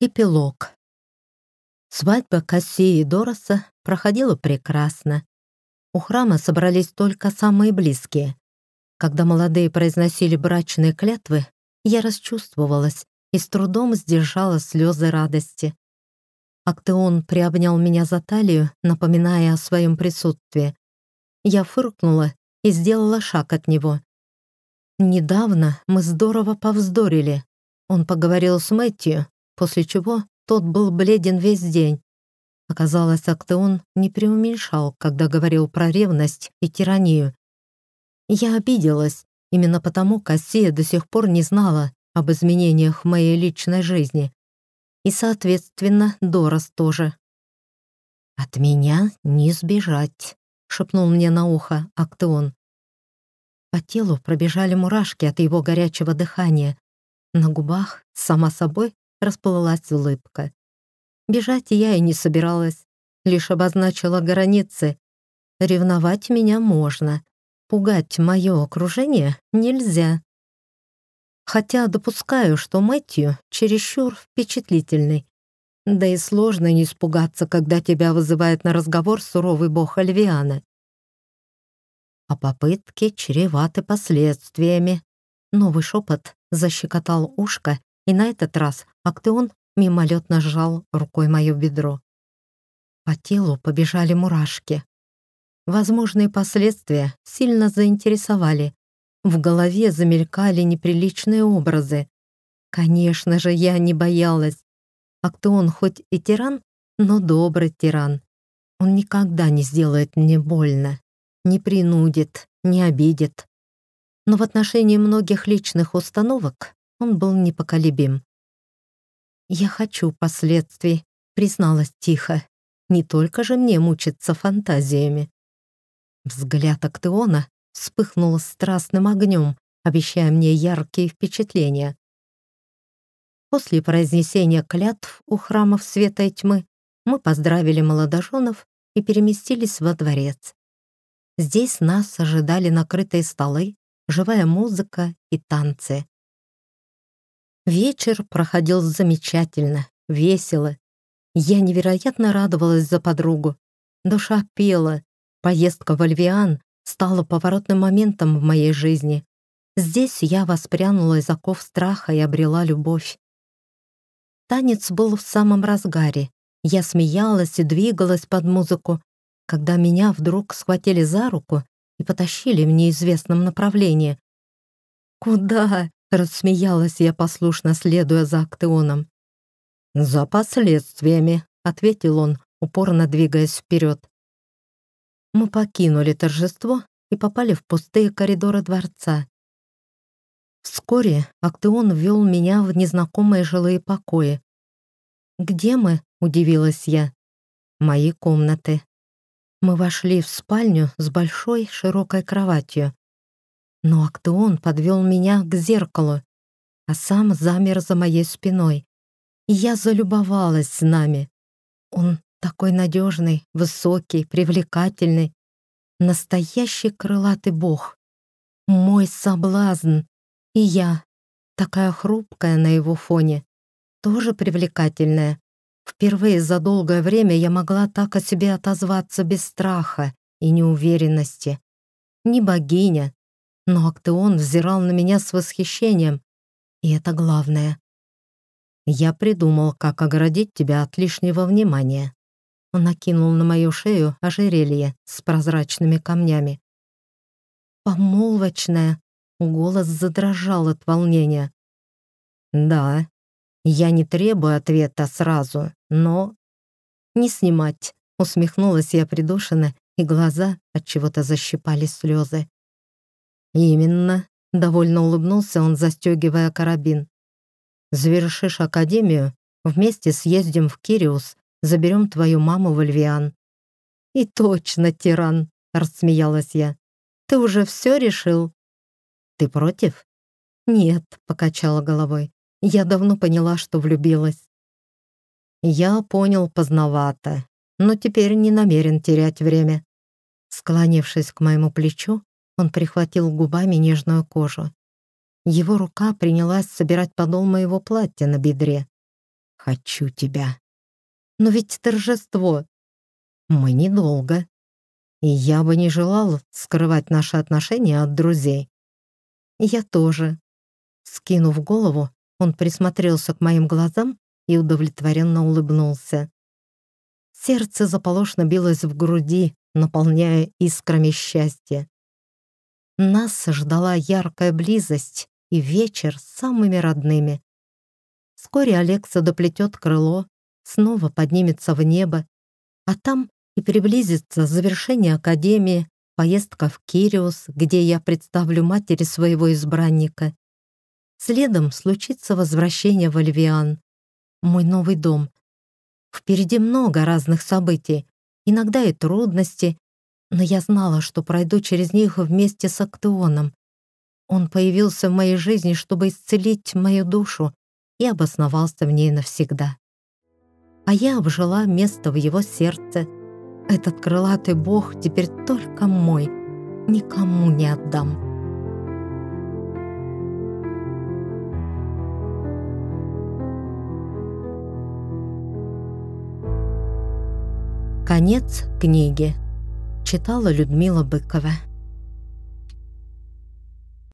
Эпилог. Свадьба Кассии и Дороса проходила прекрасно. У храма собрались только самые близкие. Когда молодые произносили брачные клятвы, я расчувствовалась и с трудом сдержала слезы радости. Актеон приобнял меня за талию, напоминая о своем присутствии. Я фыркнула и сделала шаг от него. Недавно мы здорово повздорили. Он поговорил с Мэтью, после чего тот был бледен весь день. Оказалось, Актеон не преуменьшал, когда говорил про ревность и тиранию. Я обиделась, именно потому Кассия до сих пор не знала об изменениях в моей личной жизни. И, соответственно, Дорос тоже. «От меня не сбежать», — шепнул мне на ухо Актеон. По телу пробежали мурашки от его горячего дыхания. На губах, сама собой, расплылась улыбка. Бежать я и не собиралась, лишь обозначила границы. Ревновать меня можно, пугать мое окружение нельзя. Хотя допускаю, что Мэтью чересчур впечатлительный. Да и сложно не испугаться, когда тебя вызывает на разговор суровый бог Альвиана. А попытки чреваты последствиями. Новый шепот защекотал ушко, и на этот раз Актеон мимолетно сжал рукой мое бедро. По телу побежали мурашки. Возможные последствия сильно заинтересовали. В голове замелькали неприличные образы. Конечно же, я не боялась. Актеон хоть и тиран, но добрый тиран. Он никогда не сделает мне больно, не принудит, не обидит. Но в отношении многих личных установок он был непоколебим. «Я хочу последствий», — призналась тихо. «Не только же мне мучиться фантазиями». Взгляд Актеона вспыхнул страстным огнем, обещая мне яркие впечатления. После произнесения клятв у храмов света и тьмы мы поздравили молодоженов и переместились во дворец. Здесь нас ожидали накрытые столы, живая музыка и танцы. Вечер проходил замечательно, весело. Я невероятно радовалась за подругу. Душа пела. Поездка в Альвиан стала поворотным моментом в моей жизни. Здесь я воспрянула из оков страха и обрела любовь. Танец был в самом разгаре. Я смеялась и двигалась под музыку, когда меня вдруг схватили за руку и потащили в неизвестном направлении. «Куда?» Рассмеялась я послушно, следуя за Актеоном. «За последствиями», — ответил он, упорно двигаясь вперед. Мы покинули торжество и попали в пустые коридоры дворца. Вскоре Актеон ввел меня в незнакомые жилые покои. «Где мы?» — удивилась я. «Мои комнаты». Мы вошли в спальню с большой широкой кроватью. Но Актеон подвел меня к зеркалу, а сам замер за моей спиной. И я залюбовалась с нами. Он такой надежный, высокий, привлекательный. Настоящий крылатый бог. Мой соблазн. И я, такая хрупкая на его фоне, тоже привлекательная. Впервые за долгое время я могла так о себе отозваться без страха и неуверенности. Не богиня, но Актеон взирал на меня с восхищением. И это главное. Я придумал, как оградить тебя от лишнего внимания. Он накинул на мою шею ожерелье с прозрачными камнями. «Помолвочная!» — голос задрожал от волнения. «Да, я не требую ответа сразу, но...» «Не снимать!» — усмехнулась я придушенно, и глаза от чего-то защипали слезы. «Именно», — довольно улыбнулся он, застегивая карабин. «Завершишь академию, вместе съездим в Кириус, заберем твою маму в Альвиан». «И точно, тиран», — рассмеялась я. «Ты уже все решил?» «Ты против?» «Нет», — покачала головой. «Я давно поняла, что влюбилась». «Я понял поздновато, но теперь не намерен терять время». Склонившись к моему плечу, он прихватил губами нежную кожу. Его рука принялась собирать подол моего платья на бедре. хочу тебя. Но ведь торжество. Мы недолго. И я бы не желал скрывать наши отношения от друзей. Я тоже. Скинув голову, он присмотрелся к моим глазам и удовлетворенно улыбнулся. Сердце заполошно билось в груди, наполняя искрами счастья. Нас ждала яркая близость и вечер с самыми родными. Вскоре Алекса доплетет крыло, снова поднимется в небо, а там и приблизится завершение Академии, поездка в Кириус, где я представлю матери своего избранника. Следом случится возвращение в Альвиан, мой новый дом. Впереди много разных событий, иногда и трудности, но я знала, что пройду через них вместе с Актеоном. Он появился в моей жизни, чтобы исцелить мою душу и обосновался в ней навсегда. А я обжила место в его сердце. Этот крылатый бог теперь только мой, никому не отдам. Конец книги. Читала Людмила Быкова.